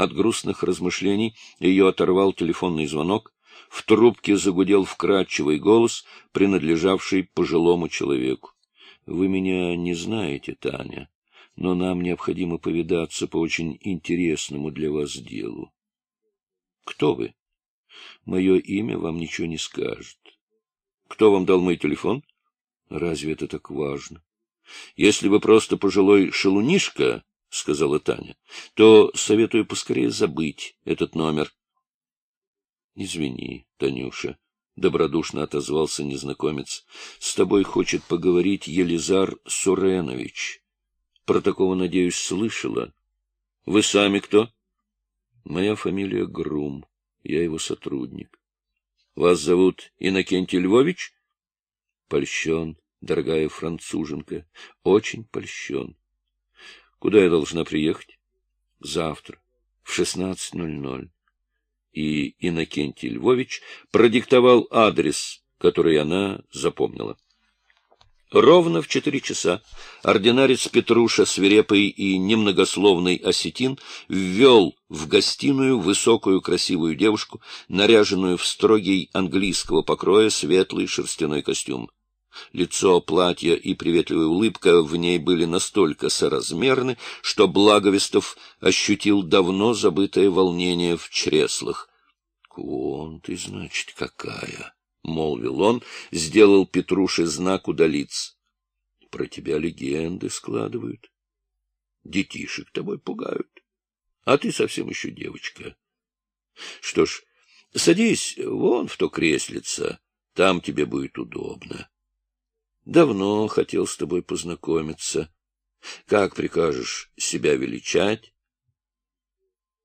От грустных размышлений ее оторвал телефонный звонок. В трубке загудел вкрадчивый голос, принадлежавший пожилому человеку. — Вы меня не знаете, Таня, но нам необходимо повидаться по очень интересному для вас делу. — Кто вы? — Мое имя вам ничего не скажет. — Кто вам дал мой телефон? — Разве это так важно? — Если вы просто пожилой шелунишка, — сказала Таня, — то советую поскорее забыть этот номер. — Извини, Танюша, — добродушно отозвался незнакомец, — с тобой хочет поговорить Елизар Суренович. Про такого, надеюсь, слышала. — Вы сами кто? — Моя фамилия Грум, я его сотрудник. — Вас зовут Иннокентий Львович? — Польщен, дорогая француженка, очень польщен. Куда я должна приехать? Завтра, в шестнадцать ноль ноль. И Иннокентий Львович продиктовал адрес, который она запомнила. Ровно в четыре часа ординарец Петруша, свирепый и немногословный осетин, ввел в гостиную высокую красивую девушку, наряженную в строгий английского покроя светлый шерстяной костюм. Лицо, платье и приветливая улыбка в ней были настолько соразмерны, что Благовестов ощутил давно забытое волнение в чреслах. — Вон ты, значит, какая! — молвил он, сделал Петруше знак удалиться. — Про тебя легенды складывают. Детишек тобой пугают. А ты совсем еще девочка. Что ж, садись вон в то креслице, там тебе будет удобно. Давно хотел с тобой познакомиться. Как прикажешь себя величать?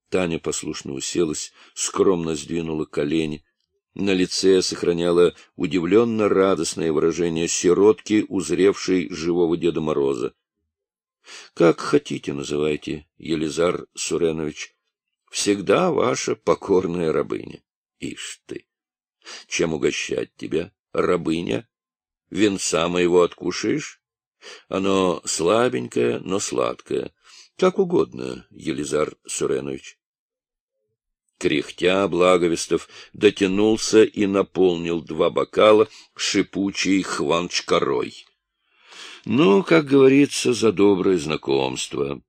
Таня послушно уселась, скромно сдвинула колени. На лице сохраняла удивленно радостное выражение сиротки, узревшей живого Деда Мороза. — Как хотите называйте, Елизар Суренович. Всегда ваша покорная рабыня. Ишь ты! Чем угощать тебя, рабыня? Венца моего откушаешь? Оно слабенькое, но сладкое. Как угодно, Елизар Суренович. Кряхтя, Благовестов дотянулся и наполнил два бокала шипучей хванчкарой. Ну, как говорится, за доброе знакомство.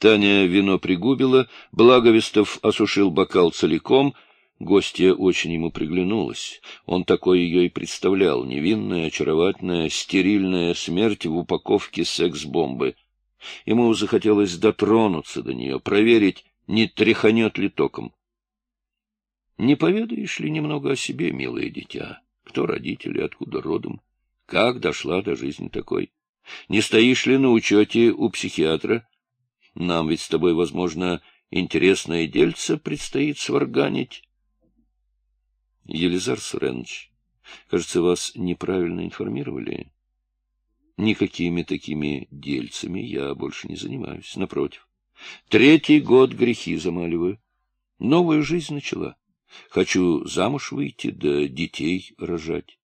Таня вино пригубила, Благовестов осушил бокал целиком — Гостья очень ему приглянулась. Он такой ее и представлял, невинная, очаровательная, стерильная смерть в упаковке секс-бомбы. Ему захотелось дотронуться до нее, проверить, не тряханет ли током. Не поведаешь ли немного о себе, милое дитя? Кто родители, откуда родом? Как дошла до жизни такой? Не стоишь ли на учете у психиатра? Нам ведь с тобой, возможно, интересное дельце предстоит сварганить. Елизар Суренович, кажется, вас неправильно информировали. Никакими такими дельцами я больше не занимаюсь. Напротив, третий год грехи замаливаю. Новую жизнь начала. Хочу замуж выйти, да детей рожать.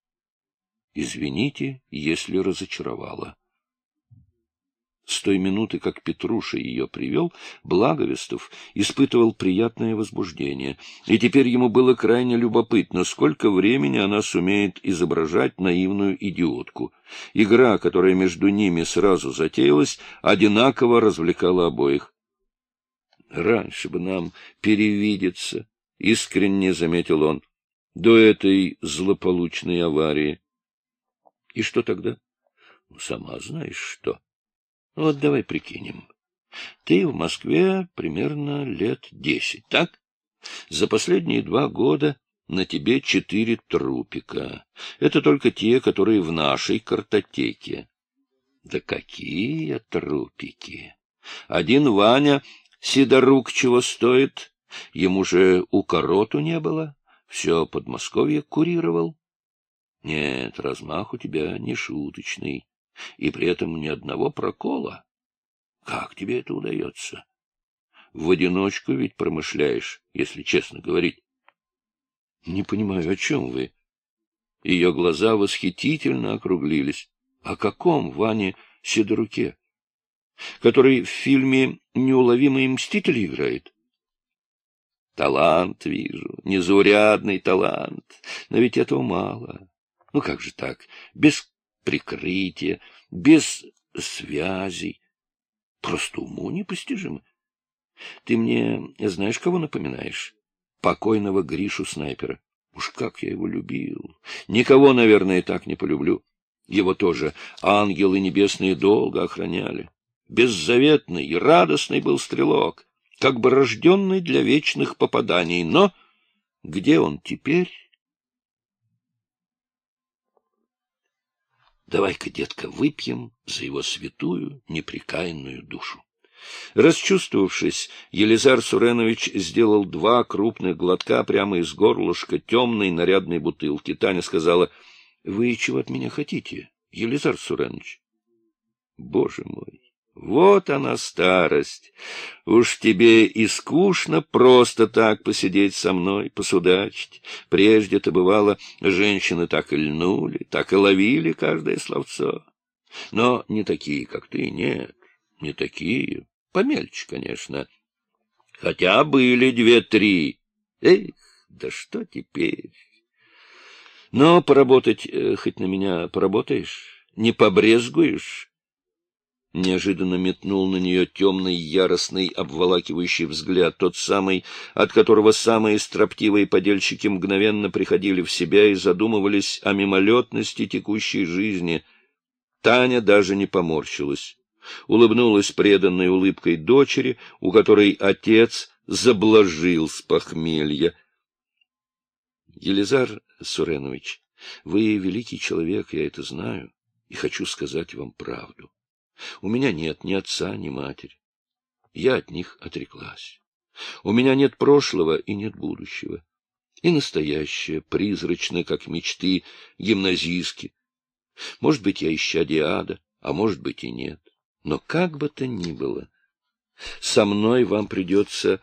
Извините, если разочаровала. С той минуты, как Петруша ее привел, Благовестов испытывал приятное возбуждение, и теперь ему было крайне любопытно, сколько времени она сумеет изображать наивную идиотку. Игра, которая между ними сразу затеялась, одинаково развлекала обоих. — Раньше бы нам перевидеться, — искренне заметил он, — до этой злополучной аварии. — И что тогда? — Сама знаешь что. Вот давай прикинем. Ты в Москве примерно лет десять, так? За последние два года на тебе четыре трупика. Это только те, которые в нашей картотеке. Да какие трупики! Один Ваня Сидорук чего стоит? Ему же у короту не было. Все Подмосковье курировал. Нет, размах у тебя не шуточный и при этом ни одного прокола. Как тебе это удается? В одиночку ведь промышляешь, если честно говорить. Не понимаю, о чем вы? Ее глаза восхитительно округлились. О каком Ване Седоруке? который в фильме «Неуловимые мстители» играет. Талант вижу, незаурядный талант, но ведь этого мало. Ну как же так, без прикрытия, без связей, просто уму непостижимо. Ты мне знаешь, кого напоминаешь? Покойного Гришу-снайпера. Уж как я его любил. Никого, наверное, так не полюблю. Его тоже ангелы небесные долго охраняли. Беззаветный и радостный был стрелок, как бы рожденный для вечных попаданий. Но где он теперь? Давай-ка, детка, выпьем за его святую, непрекаянную душу. Расчувствовавшись, Елизар Суренович сделал два крупных глотка прямо из горлышка темной нарядной бутылки. Таня сказала, — Вы чего от меня хотите, Елизар Суренович? — Боже мой! Вот она старость. Уж тебе и скучно просто так посидеть со мной, посудачить. Прежде-то, бывало, женщины так и льнули, так и ловили каждое словцо. Но не такие, как ты, нет, не такие. Помельче, конечно. Хотя были две-три. Эх, да что теперь? Но поработать, э, хоть на меня поработаешь, не побрезгуешь? Неожиданно метнул на нее темный, яростный, обволакивающий взгляд, тот самый, от которого самые строптивые подельщики мгновенно приходили в себя и задумывались о мимолетности текущей жизни. Таня даже не поморщилась улыбнулась преданной улыбкой дочери, у которой отец заблажил с похмелья. — Елизар Суренович, вы великий человек, я это знаю, и хочу сказать вам правду. У меня нет ни отца, ни матери. Я от них отреклась. У меня нет прошлого и нет будущего. И настоящее, призрачно, как мечты, гимназистки. Может быть, я ища Диада, а может быть и нет. Но как бы то ни было, со мной вам придется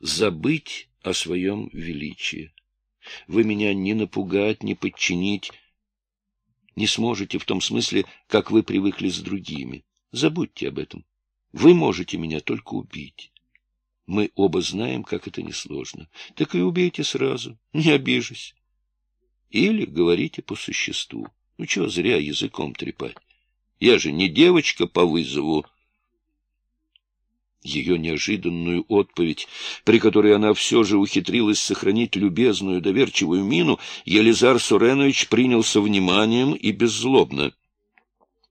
забыть о своем величии. Вы меня не напугать, не подчинить не сможете в том смысле, как вы привыкли с другими. Забудьте об этом. Вы можете меня только убить. Мы оба знаем, как это несложно. Так и убейте сразу, не обижусь. Или говорите по существу. Ну, чего зря языком трепать. Я же не девочка по вызову. Ее неожиданную отповедь, при которой она все же ухитрилась сохранить любезную, доверчивую мину, Елизар Суренович принялся вниманием и беззлобно.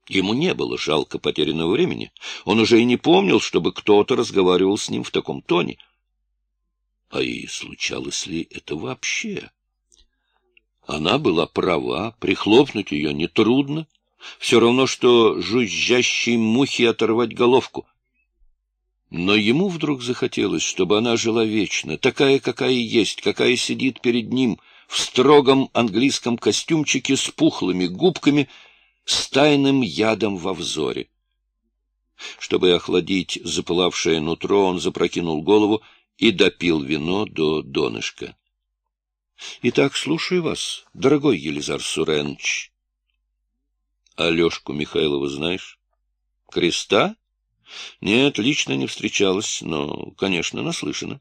Ему не было жалко потерянного времени. Он уже и не помнил, чтобы кто-то разговаривал с ним в таком тоне. А и случалось ли это вообще? Она была права, прихлопнуть ее нетрудно. Все равно, что жужжащей мухе оторвать головку. Но ему вдруг захотелось, чтобы она жила вечно, такая, какая есть, какая сидит перед ним, в строгом английском костюмчике с пухлыми губками, с тайным ядом во взоре. Чтобы охладить запылавшее нутро, он запрокинул голову и допил вино до донышка. — Итак, слушаю вас, дорогой Елизар Суренч. Алешку Михайлова знаешь? Креста? Нет, лично не встречалась, но, конечно, наслышана.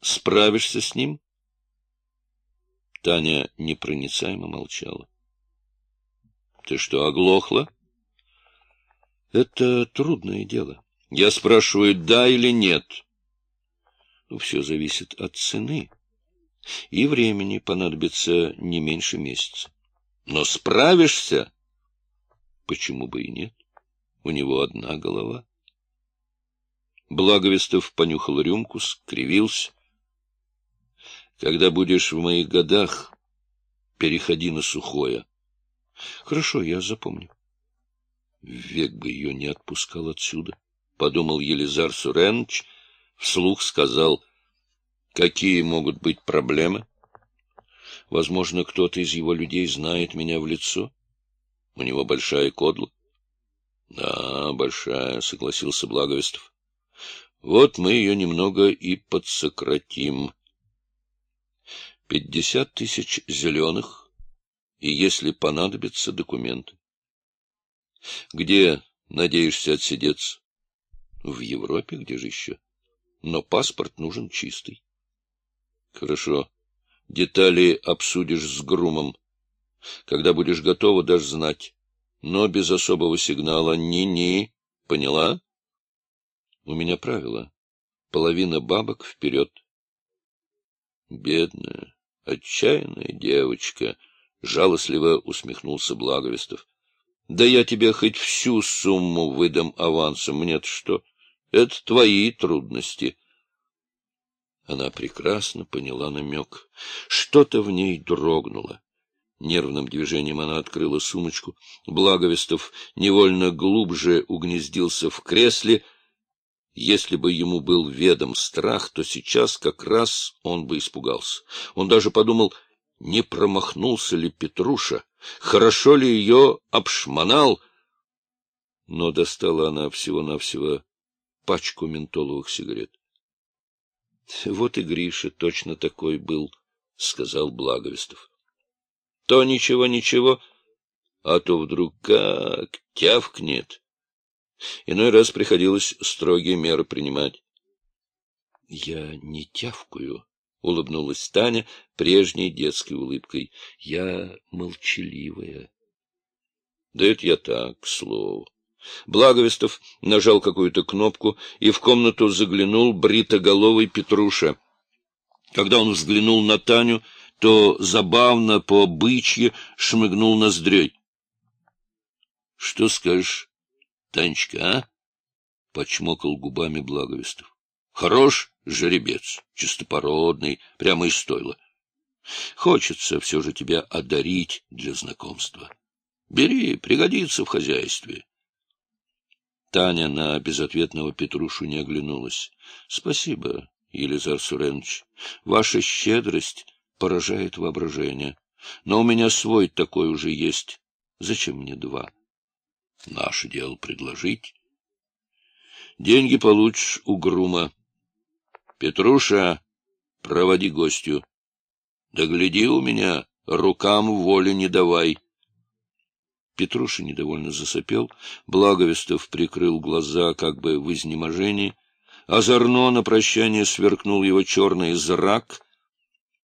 Справишься с ним? Таня непроницаемо молчала. Ты что, оглохла? Это трудное дело. Я спрашиваю, да или нет? Ну, все зависит от цены. И времени понадобится не меньше месяца. Но справишься? Почему бы и нет? У него одна голова. Благовестов понюхал рюмку, скривился. Когда будешь в моих годах, переходи на сухое. Хорошо, я запомню. Век бы ее не отпускал отсюда, — подумал Елизар Суренович, вслух сказал, какие могут быть проблемы. Возможно, кто-то из его людей знает меня в лицо. У него большая кодла. — Да, большая, — согласился Благовестов. — Вот мы ее немного и подсократим. Пятьдесят тысяч зеленых, и, если понадобятся, документы. Где Надеешься отсидеться? В Европе, где же еще? Но паспорт нужен чистый. Хорошо. Детали обсудишь с Грумом. Когда будешь готова, дашь знать. Но без особого сигнала. Ни-ни. Поняла? У меня правило. Половина бабок вперед. Бедная, отчаянная девочка, — жалостливо усмехнулся Благовестов. — Да я тебе хоть всю сумму выдам авансом, мне-то что? Это твои трудности. Она прекрасно поняла намек. Что-то в ней дрогнуло. Нервным движением она открыла сумочку. Благовестов невольно глубже угнездился в кресле. Если бы ему был ведом страх, то сейчас как раз он бы испугался. Он даже подумал, не промахнулся ли Петруша, хорошо ли ее обшмонал. Но достала она всего-навсего пачку ментоловых сигарет. — Вот и Гриша точно такой был, — сказал Благовестов. — То ничего, ничего, а то вдруг как тявкнет. Иной раз приходилось строгие меры принимать. — Я не тявкую, — улыбнулась Таня прежней детской улыбкой. — Я молчаливая. — Да это я так, к слову. Благовестов нажал какую-то кнопку, и в комнату заглянул бритоголовый Петруша. Когда он взглянул на Таню, то забавно по бычье шмыгнул ноздрей. — Что скажешь, Танечка, а? — почмокал губами Благовестов. — Хорош жеребец, чистопородный, прямо из стойла. Хочется все же тебя одарить для знакомства. Бери, пригодится в хозяйстве. Таня на безответного Петрушу не оглянулась. — Спасибо, Елизар Суренович. Ваша щедрость поражает воображение. Но у меня свой такой уже есть. Зачем мне два? Наше дело предложить. Деньги получишь у Грума. Петруша, проводи гостю. Да гляди у меня, рукам воли не давай. Петруша недовольно засопел, Благовестов прикрыл глаза как бы в изнеможении. Озорно на прощание сверкнул его черный зрак.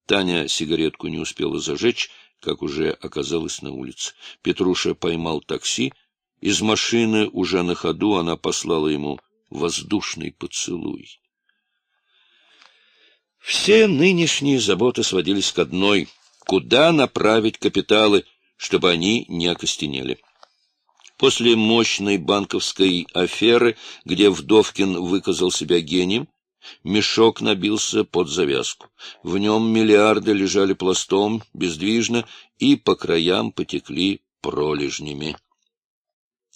Таня сигаретку не успела зажечь, как уже оказалась на улице. Петруша поймал такси. Из машины уже на ходу она послала ему воздушный поцелуй. Все нынешние заботы сводились к одной — куда направить капиталы — чтобы они не окостенели. После мощной банковской аферы, где Вдовкин выказал себя гением, мешок набился под завязку. В нем миллиарды лежали пластом, бездвижно, и по краям потекли пролежнями.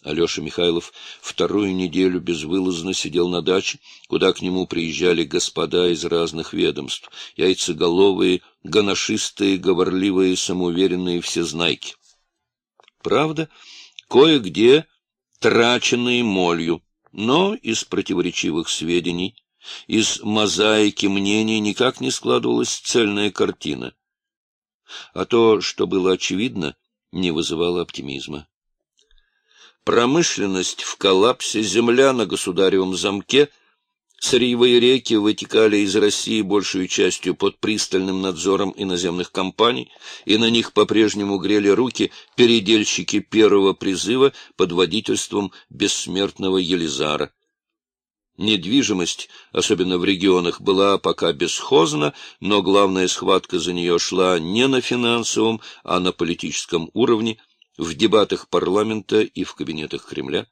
Алеша Михайлов вторую неделю безвылазно сидел на даче, куда к нему приезжали господа из разных ведомств, яйцеголовые, гоношистые, говорливые, самоуверенные всезнайки. Правда, кое-где траченные молью, но из противоречивых сведений, из мозаики мнений никак не складывалась цельная картина. А то, что было очевидно, не вызывало оптимизма. Промышленность в коллапсе, земля на государевом замке, сырьевые реки вытекали из России большую частью под пристальным надзором иноземных компаний, и на них по-прежнему грели руки передельщики первого призыва под водительством бессмертного Елизара. Недвижимость, особенно в регионах, была пока бесхозна, но главная схватка за нее шла не на финансовом, а на политическом уровне – в дебатах парламента и в кабинетах Кремля.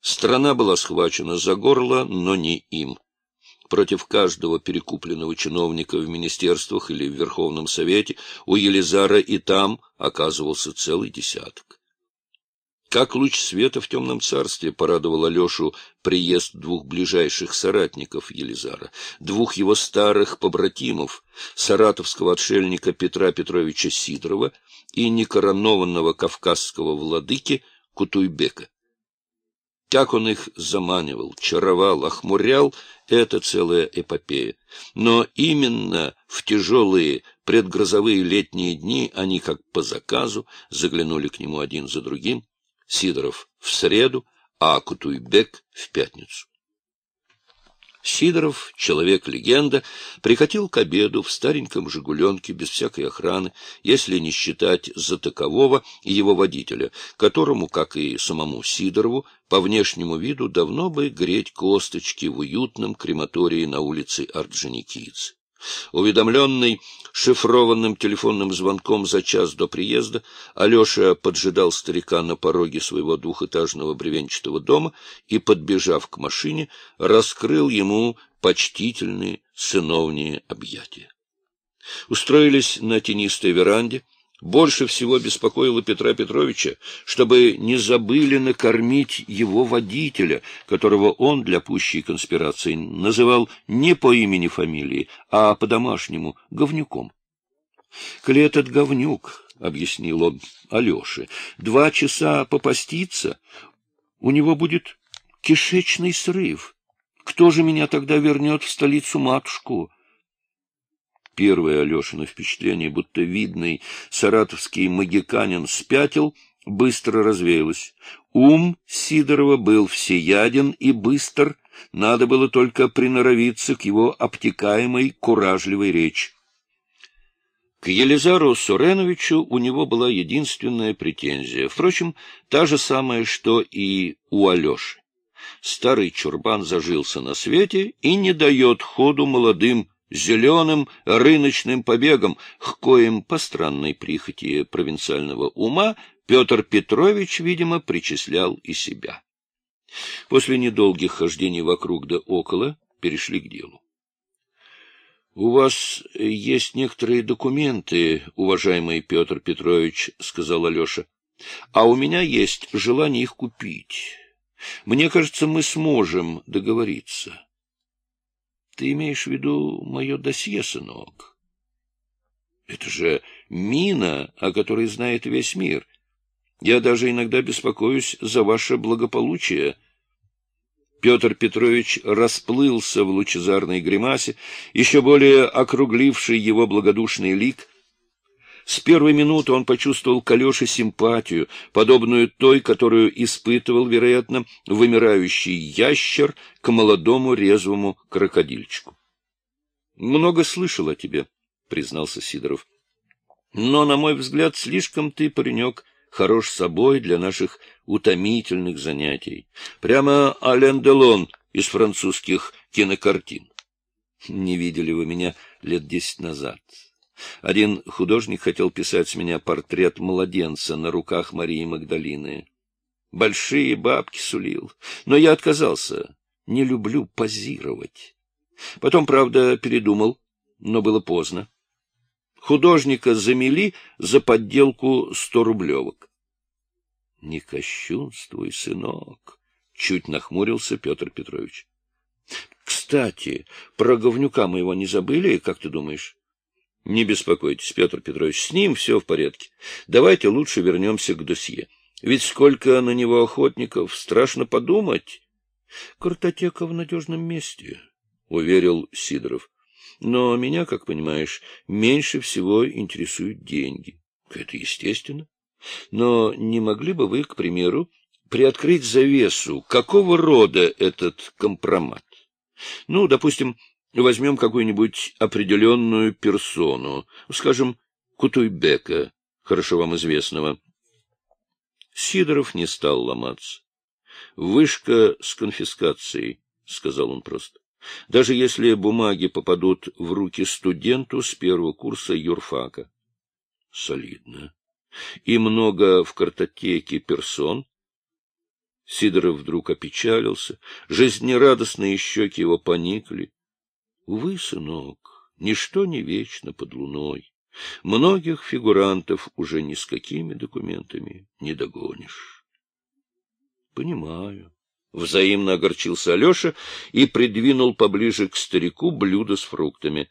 Страна была схвачена за горло, но не им. Против каждого перекупленного чиновника в министерствах или в Верховном Совете у Елизара и там оказывался целый десяток. Как луч света в темном царстве порадовал Алешу приезд двух ближайших соратников Елизара, двух его старых побратимов, саратовского отшельника Петра Петровича Сидорова и некоронованного кавказского владыки Кутуйбека. Как он их заманивал, чаровал, охмурял — это целая эпопея. Но именно в тяжелые предгрозовые летние дни они, как по заказу, заглянули к нему один за другим. Сидоров в среду, а Кутуйбек — в пятницу. Сидоров, человек-легенда, прикатил к обеду в стареньком «Жигуленке» без всякой охраны, если не считать за такового его водителя, которому, как и самому Сидорову, по внешнему виду давно бы греть косточки в уютном крематории на улице Орджоникидзе. Уведомленный шифрованным телефонным звонком за час до приезда, Алеша поджидал старика на пороге своего двухэтажного бревенчатого дома и, подбежав к машине, раскрыл ему почтительные сыновние объятия. Устроились на тенистой веранде, больше всего беспокоило Петра Петровича, чтобы не забыли накормить его водителя, которого он для пущей конспирации называл не по имени-фамилии, а по-домашнему — говнюком. «Коли этот говнюк, — объяснил он Алёше, — два часа попаститься, у него будет кишечный срыв. Кто же меня тогда вернет в столицу-матушку?» Первое Алешино впечатление, будто видный саратовский магиканин спятил, быстро развеялось. Ум Сидорова был всеяден и быстр, надо было только приноровиться к его обтекаемой, куражливой речи. К Елизару Суреновичу у него была единственная претензия, впрочем, та же самая, что и у Алеши. Старый чурбан зажился на свете и не дает ходу молодым зеленым рыночным побегом, к коим по странной прихоти провинциального ума Петр Петрович, видимо, причислял и себя. После недолгих хождений вокруг да около перешли к делу. — У вас есть некоторые документы, уважаемый Петр Петрович, — сказал Алеша, — а у меня есть желание их купить. Мне кажется, мы сможем договориться. — ты имеешь в виду мое досье, сынок? Это же мина, о которой знает весь мир. Я даже иногда беспокоюсь за ваше благополучие. Петр Петрович расплылся в лучезарной гримасе, еще более округливший его благодушный лик — с первой минуты он почувствовал к Алёше симпатию, подобную той, которую испытывал, вероятно, вымирающий ящер к молодому резвому крокодильчику. — Много слышал о тебе, — признался Сидоров. — Но, на мой взгляд, слишком ты, паренек, хорош собой для наших утомительных занятий. Прямо Ален Делон из французских кинокартин. Не видели вы меня лет десять назад. Один художник хотел писать с меня портрет младенца на руках Марии Магдалины. Большие бабки сулил, но я отказался. Не люблю позировать. Потом, правда, передумал, но было поздно. Художника замели за подделку сто рублевок. — Не кощунствуй, сынок, — чуть нахмурился Петр Петрович. — Кстати, про говнюка мы его не забыли, как ты думаешь? Не беспокойтесь, Петр Петрович, с ним все в порядке. Давайте лучше вернемся к досье. Ведь сколько на него охотников, страшно подумать. Картотека в надежном месте, — уверил Сидоров. Но меня, как понимаешь, меньше всего интересуют деньги. Это естественно. Но не могли бы вы, к примеру, приоткрыть завесу, какого рода этот компромат? Ну, допустим, Возьмем какую-нибудь определенную персону, скажем, Кутуйбека, хорошо вам известного. Сидоров не стал ломаться. «Вышка с конфискацией», — сказал он просто. «Даже если бумаги попадут в руки студенту с первого курса юрфака». «Солидно. И много в картотеке персон?» Сидоров вдруг опечалился, жизнерадостные щеки его поникли. Увы, сынок, ничто не вечно под луной. Многих фигурантов уже ни с какими документами не догонишь. Понимаю. Взаимно огорчился Алеша и придвинул поближе к старику блюдо с фруктами.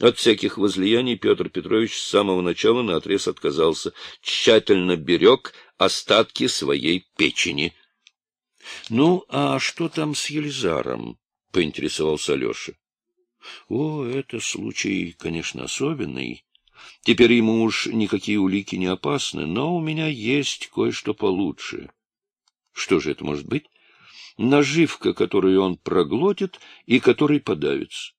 От всяких возлияний Петр Петрович с самого начала наотрез отказался, тщательно берег остатки своей печени. — Ну, а что там с Елизаром? — поинтересовался Алеша. О, это случай, конечно, особенный. Теперь ему уж никакие улики не опасны, но у меня есть кое-что получше. Что же это может быть? наживка, которую он проглотит и которой подавится.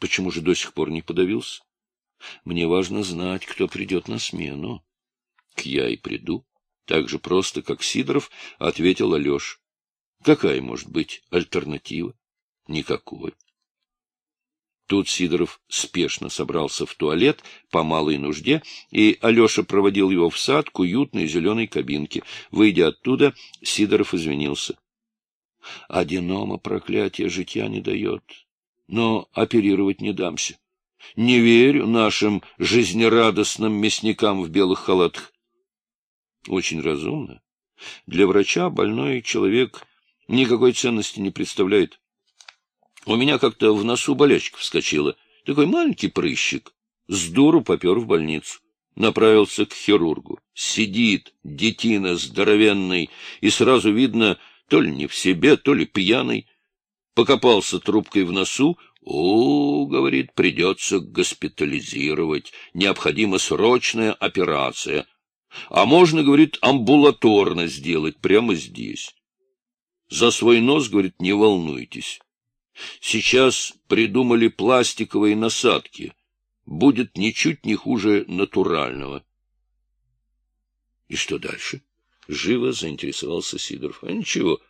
Почему же до сих пор не подавился? Мне важно знать, кто придет на смену. К я и приду. Так же просто, как Сидоров, ответил Алеш. Какая может быть альтернатива? Никакой. Тут Сидоров спешно собрался в туалет по малой нужде, и Алеша проводил его в сад к уютной зеленой кабинке. Выйдя оттуда, Сидоров извинился. Аденома проклятие житья не дает, но оперировать не дамся. Не верю нашим жизнерадостным мясникам в белых халатах. Очень разумно. Для врача больной человек никакой ценности не представляет. У меня как-то в носу болячка вскочила. Такой маленький прыщик. С дуру попер в больницу. Направился к хирургу. Сидит детина здоровенный, и сразу видно, то ли не в себе, то ли пьяный. Покопался трубкой в носу. «О, — говорит, — придется госпитализировать. Необходима срочная операция. А можно, говорит, амбулаторно сделать прямо здесь. За свой нос, говорит, не волнуйтесь. Сейчас придумали пластиковые насадки. Будет ничуть не хуже натурального. И что дальше? Живо заинтересовался Сидоров. А ничего.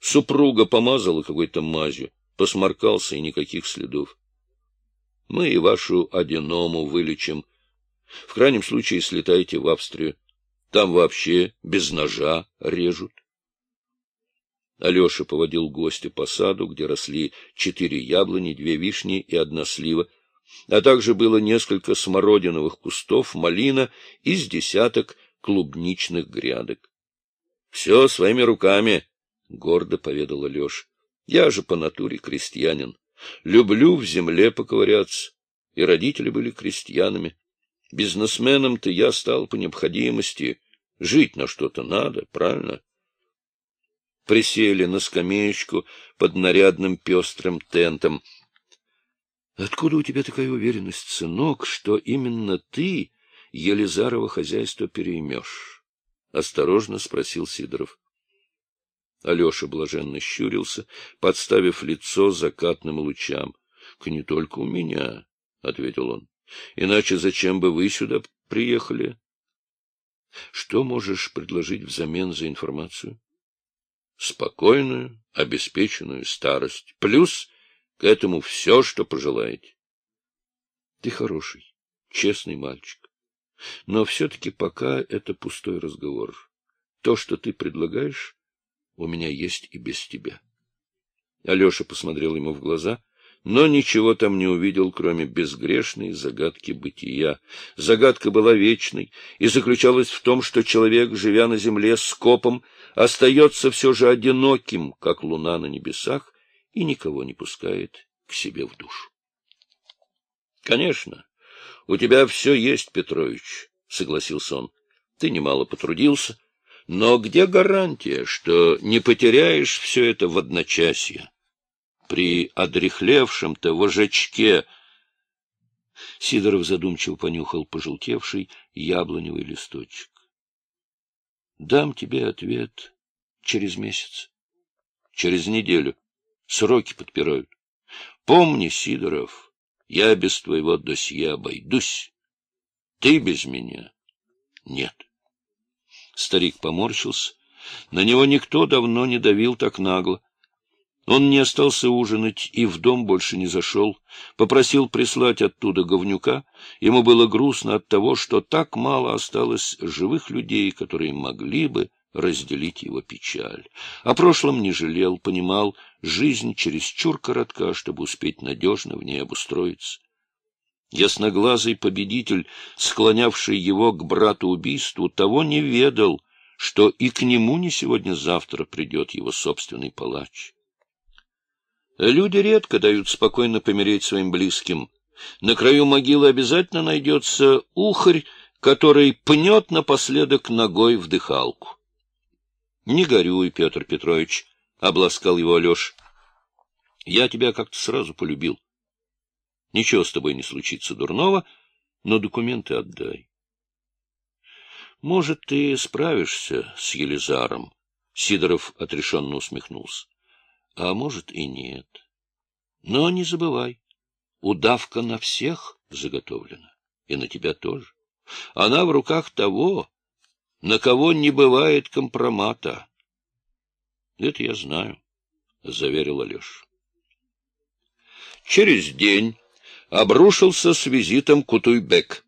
Супруга помазала какой-то мазью, посморкался и никаких следов. Мы и вашу аденому вылечим. В крайнем случае слетайте в Австрию. Там вообще без ножа режут. Алеша поводил гостя по саду, где росли четыре яблони, две вишни и одна слива, а также было несколько смородиновых кустов, малина и с десяток клубничных грядок. — Все своими руками, — гордо поведал Алеша. — Я же по натуре крестьянин. Люблю в земле поковыряться. И родители были крестьянами. Бизнесменом-то я стал по необходимости. Жить на что-то надо, правильно? Присели на скамеечку под нарядным пестрым тентом. — Откуда у тебя такая уверенность, сынок, что именно ты Елизарова хозяйство переймешь? — осторожно спросил Сидоров. Алеша блаженно щурился, подставив лицо закатным лучам. — Не только у меня, — ответил он. Иначе зачем бы вы сюда приехали? Что можешь предложить взамен за информацию? Спокойную, обеспеченную старость. Плюс к этому все, что пожелаете. Ты хороший, честный мальчик. Но все-таки пока это пустой разговор. То, что ты предлагаешь, у меня есть и без тебя. Алеша посмотрел ему в глаза — но ничего там не увидел, кроме безгрешной загадки бытия. Загадка была вечной и заключалась в том, что человек, живя на земле скопом, остается все же одиноким, как луна на небесах, и никого не пускает к себе в душу. — Конечно, у тебя все есть, Петрович, — согласился он. — Ты немало потрудился, но где гарантия, что не потеряешь все это в одночасье? При одрехлевшем-то вожачке. Сидоров задумчиво понюхал пожелтевший яблоневый листочек. — Дам тебе ответ через месяц. Через неделю. Сроки подпирают. Помни, Сидоров, я без твоего досье обойдусь. Ты без меня — нет. Старик поморщился. На него никто давно не давил так нагло. Он не остался ужинать и в дом больше не зашел. Попросил прислать оттуда говнюка. Ему было грустно от того, что так мало осталось живых людей, которые могли бы разделить его печаль. О прошлом не жалел, понимал, жизнь чересчур коротка, чтобы успеть надежно в ней обустроиться. Ясноглазый победитель, склонявший его к брату-убийству, того не ведал, что и к нему не сегодня-завтра придет его собственный палач. Люди редко дают спокойно помереть своим близким. На краю могилы обязательно найдется ухарь, который пнет напоследок ногой в дыхалку. — Не горюй, Петр Петрович, — обласкал его Алеша. — Я тебя как-то сразу полюбил. Ничего с тобой не случится дурного, но документы отдай. Может, ты справишься с Елизаром, Сидоров отрешенно усмехнулся. — А может и нет. Но не забывай, удавка на всех заготовлена, и на тебя тоже. Она в руках того, на кого не бывает компромата. — Это я знаю, — заверил Алеша. Через день обрушился с визитом Кутуйбек.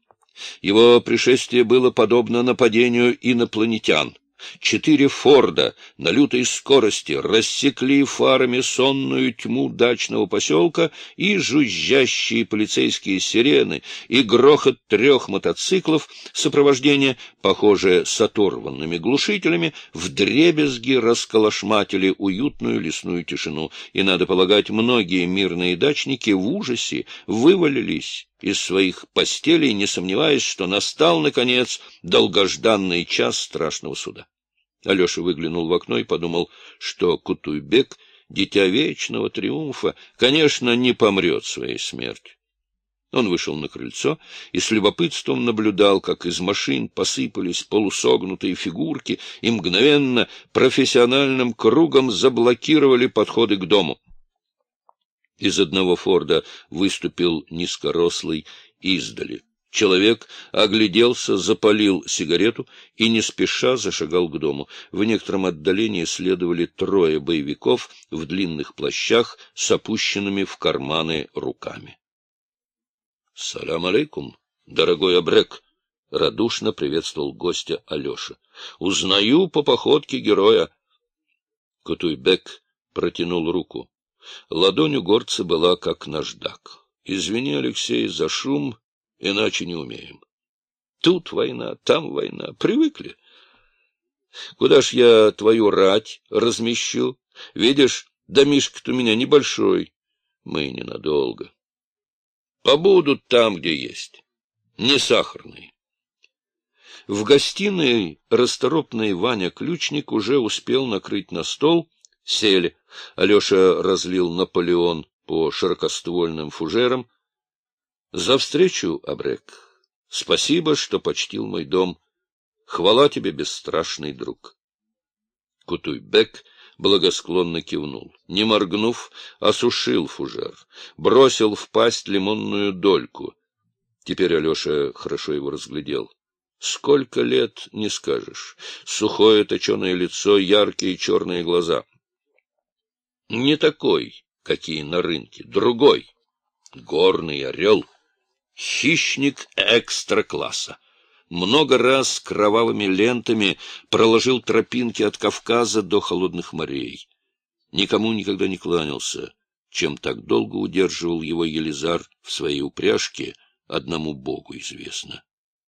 Его пришествие было подобно нападению инопланетян. Четыре Форда на лютой скорости рассекли фарами сонную тьму дачного поселка, и жужжащие полицейские сирены, и грохот трех мотоциклов, сопровождение, похожее с оторванными глушителями, вдребезги расколошматили уютную лесную тишину, и, надо полагать, многие мирные дачники в ужасе вывалились из своих постелей, не сомневаясь, что настал, наконец, долгожданный час страшного суда. Алеша выглянул в окно и подумал, что Кутуйбек, дитя вечного триумфа, конечно, не помрет своей смертью. Он вышел на крыльцо и с любопытством наблюдал, как из машин посыпались полусогнутые фигурки и мгновенно профессиональным кругом заблокировали подходы к дому. Из одного форда выступил низкорослый издали. Человек огляделся, запалил сигарету и не спеша зашагал к дому. В некотором отдалении следовали трое боевиков в длинных плащах с опущенными в карманы руками. — Салям алейкум, дорогой Абрек! — радушно приветствовал гостя Алеша. — Узнаю по походке героя. Кутуйбек протянул руку. Ладонь у горца была как наждак. — Извини, Алексей, за шум, иначе не умеем. Тут война, там война. Привыкли. Куда ж я твою рать размещу? Видишь, домишко-то у меня небольшой. Мы ненадолго. Побудут там, где есть. Не сахарные. В гостиной расторопный Ваня-ключник уже успел накрыть на стол. Сели. Алеша разлил Наполеон по широкоствольным фужерам. — За встречу, Абрек. Спасибо, что почтил мой дом. Хвала тебе, бесстрашный друг. Кутуйбек благосклонно кивнул. Не моргнув, осушил фужер, бросил в пасть лимонную дольку. Теперь Алеша хорошо его разглядел. Сколько лет, не скажешь. Сухое точеное лицо, яркие черные глаза. Не такой, какие на рынке, другой. Горный орел — Хищник экстра-класса. Много раз кровавыми лентами проложил тропинки от Кавказа до холодных морей. Никому никогда не кланялся, чем так долго удерживал его Елизар в своей упряжке, одному Богу известно.